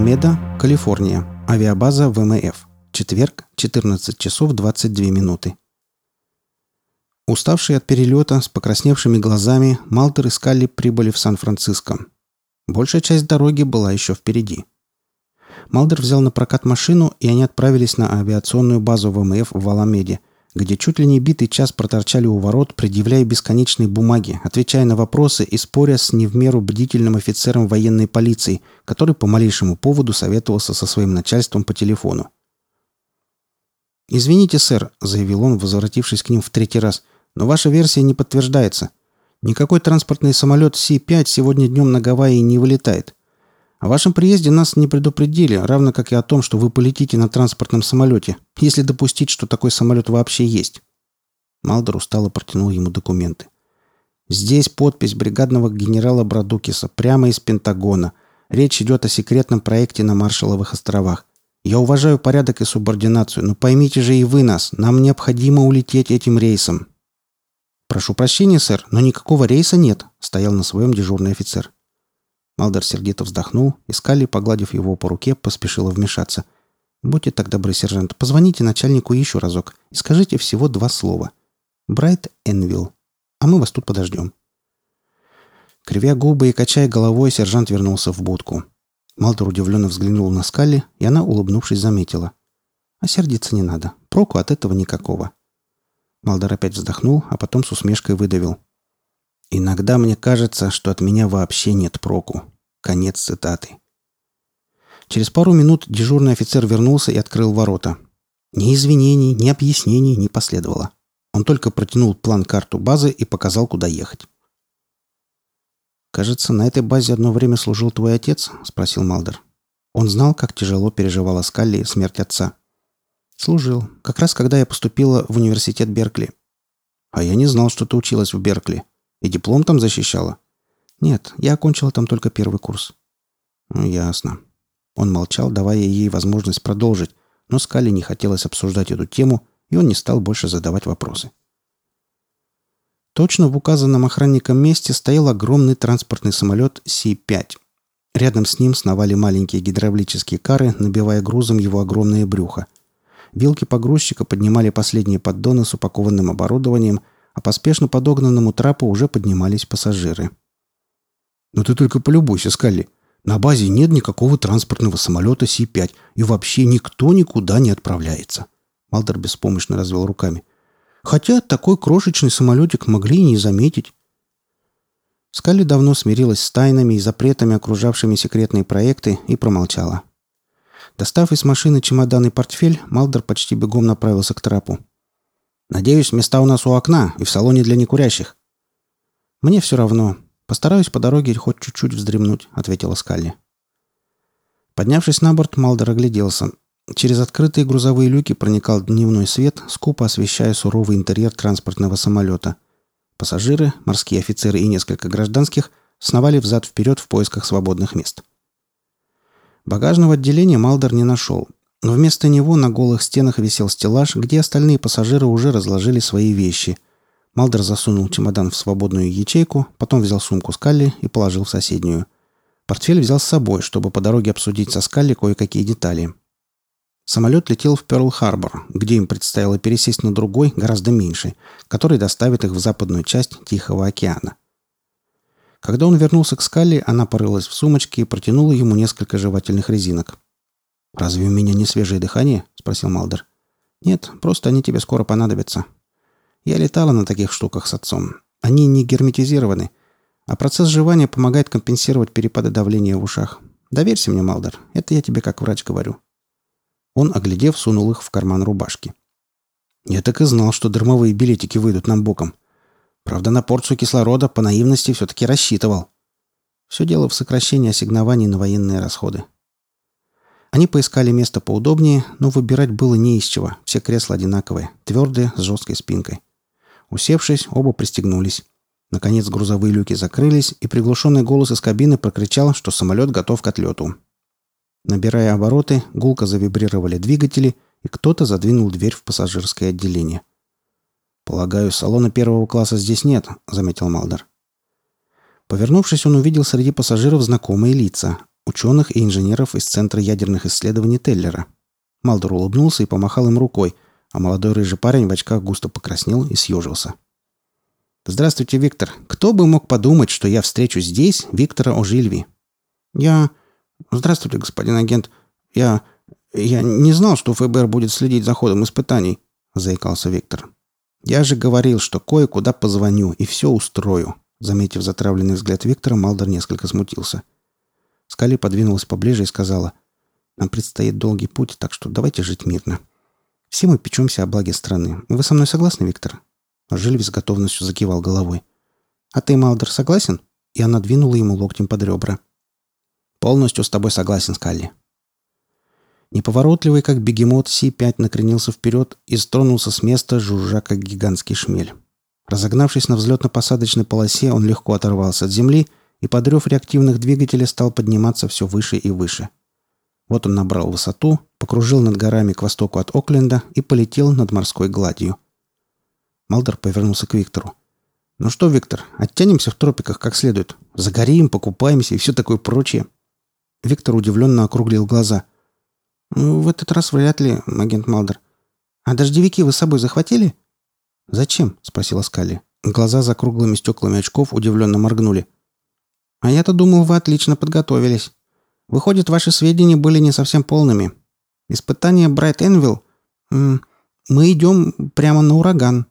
Аламеда, Калифорния. Авиабаза ВМФ. Четверг, 14 часов 22 минуты. Уставшие от перелета, с покрасневшими глазами, Малтер и Скалли прибыли в Сан-Франциско. Большая часть дороги была еще впереди. Малдер взял на прокат машину, и они отправились на авиационную базу ВМФ в Аламеде, где чуть ли не битый час проторчали у ворот, предъявляя бесконечные бумаги, отвечая на вопросы и споря с не в меру бдительным офицером военной полиции, который по малейшему поводу советовался со своим начальством по телефону. «Извините, сэр», — заявил он, возвратившись к ним в третий раз, «но ваша версия не подтверждается. Никакой транспортный самолет Си-5 сегодня днем на Гавайи не вылетает. О вашем приезде нас не предупредили, равно как и о том, что вы полетите на транспортном самолете, если допустить, что такой самолет вообще есть». Малдер устало протянул ему документы. «Здесь подпись бригадного генерала Брадукиса, прямо из Пентагона. Речь идет о секретном проекте на Маршалловых островах. Я уважаю порядок и субординацию, но поймите же и вы нас, нам необходимо улететь этим рейсом». «Прошу прощения, сэр, но никакого рейса нет», — стоял на своем дежурный офицер. Малдер сердито вздохнул, и Скалли, погладив его по руке, поспешила вмешаться. «Будьте так добры, сержант, позвоните начальнику еще разок и скажите всего два слова. Брайт Энвилл. А мы вас тут подождем». Кривя губы и качая головой, сержант вернулся в будку. Малдер удивленно взглянул на Скалли, и она, улыбнувшись, заметила. «А сердиться не надо. Проку от этого никакого». Малдер опять вздохнул, а потом с усмешкой выдавил. «Иногда мне кажется, что от меня вообще нет проку. Конец цитаты. Через пару минут дежурный офицер вернулся и открыл ворота. Ни извинений, ни объяснений не последовало. Он только протянул план-карту базы и показал, куда ехать. «Кажется, на этой базе одно время служил твой отец?» — спросил Малдер. Он знал, как тяжело переживала Скалли смерть отца. «Служил. Как раз когда я поступила в университет Беркли». «А я не знал, что ты училась в Беркли. И диплом там защищала?» «Нет, я окончила там только первый курс». «Ну, ясно». Он молчал, давая ей возможность продолжить, но Скале не хотелось обсуждать эту тему, и он не стал больше задавать вопросы. Точно в указанном охранником месте стоял огромный транспортный самолет Си-5. Рядом с ним сновали маленькие гидравлические кары, набивая грузом его огромное брюхо. Вилки погрузчика поднимали последние поддоны с упакованным оборудованием, а по спешно подогнанному трапу уже поднимались пассажиры. Но ты только полюбуйся, Скалли. На базе нет никакого транспортного самолета Си-5, и вообще никто никуда не отправляется. Малдер беспомощно развел руками. Хотя такой крошечный самолетик могли и не заметить. Скалли давно смирилась с тайнами и запретами, окружавшими секретные проекты, и промолчала. Достав из машины чемодан и портфель, Малдер почти бегом направился к трапу. «Надеюсь, места у нас у окна и в салоне для некурящих». «Мне все равно. «Постараюсь по дороге хоть чуть-чуть вздремнуть», — ответила Скалли. Поднявшись на борт, Малдер огляделся. Через открытые грузовые люки проникал дневной свет, скупо освещая суровый интерьер транспортного самолета. Пассажиры, морские офицеры и несколько гражданских сновали взад-вперед в поисках свободных мест. Багажного отделения Малдер не нашел, но вместо него на голых стенах висел стеллаж, где остальные пассажиры уже разложили свои вещи — Малдер засунул чемодан в свободную ячейку, потом взял сумку Скалли и положил в соседнюю. Портфель взял с собой, чтобы по дороге обсудить со Скалли кое-какие детали. Самолет летел в Пёрл-Харбор, где им предстояло пересесть на другой, гораздо меньший, который доставит их в западную часть Тихого океана. Когда он вернулся к Скалли, она порылась в сумочке и протянула ему несколько жевательных резинок. «Разве у меня не свежее дыхание?» – спросил Малдер. «Нет, просто они тебе скоро понадобятся. Я летала на таких штуках с отцом. Они не герметизированы, а процесс жевания помогает компенсировать перепады давления в ушах. Доверься мне, Малдер, это я тебе как врач говорю». Он, оглядев, сунул их в карман рубашки. «Я так и знал, что дармовые билетики выйдут нам боком. Правда, на порцию кислорода по наивности все-таки рассчитывал. Все дело в сокращении ассигнований на военные расходы. Они поискали место поудобнее, но выбирать было не из чего. Все кресла одинаковые, твердые, с жесткой спинкой. Усевшись, оба пристегнулись. Наконец грузовые люки закрылись, и приглушенный голос из кабины прокричал, что самолет готов к отлету. Набирая обороты, гулко завибрировали двигатели, и кто-то задвинул дверь в пассажирское отделение. «Полагаю, салона первого класса здесь нет», — заметил Малдер. Повернувшись, он увидел среди пассажиров знакомые лица. Ученых и инженеров из Центра ядерных исследований Теллера. Малдор улыбнулся и помахал им рукой, а молодой рыжий парень в очках густо покраснел и съежился. «Здравствуйте, Виктор. Кто бы мог подумать, что я встречу здесь Виктора Ожильви?» «Я... Здравствуйте, господин агент. Я... Я не знал, что ФБР будет следить за ходом испытаний», — заикался Виктор. «Я же говорил, что кое-куда позвоню и все устрою». Заметив затравленный взгляд Виктора, Малдор несколько смутился. Скали подвинулась поближе и сказала, «Нам предстоит долгий путь, так что давайте жить мирно. Все мы печемся о благе страны. Вы со мной согласны, Виктор?» Жильви с готовностью закивал головой. «А ты, Малдер, согласен?» И она двинула ему локтем под ребра. «Полностью с тобой согласен, Скалли». Неповоротливый, как бегемот, Си-5 накренился вперед и стронулся с места, жужжа, как гигантский шмель. Разогнавшись на взлетно-посадочной полосе, он легко оторвался от земли и под рев реактивных двигателей стал подниматься все выше и выше. Вот он набрал высоту, покружил над горами к востоку от Окленда и полетел над морской гладью – Малдер повернулся к Виктору. «Ну что, Виктор, оттянемся в тропиках как следует. Загорим, покупаемся и все такое прочее». Виктор удивленно округлил глаза. «Ну, в этот раз вряд ли, агент Малдер. А дождевики вы с собой захватили?» «Зачем?» — спросила Скалли. Глаза за круглыми стеклами очков удивленно моргнули. «А я-то думал, вы отлично подготовились. Выходит, ваши сведения были не совсем полными. Испытание Брайт Энвилл... Мы идем прямо на ураган.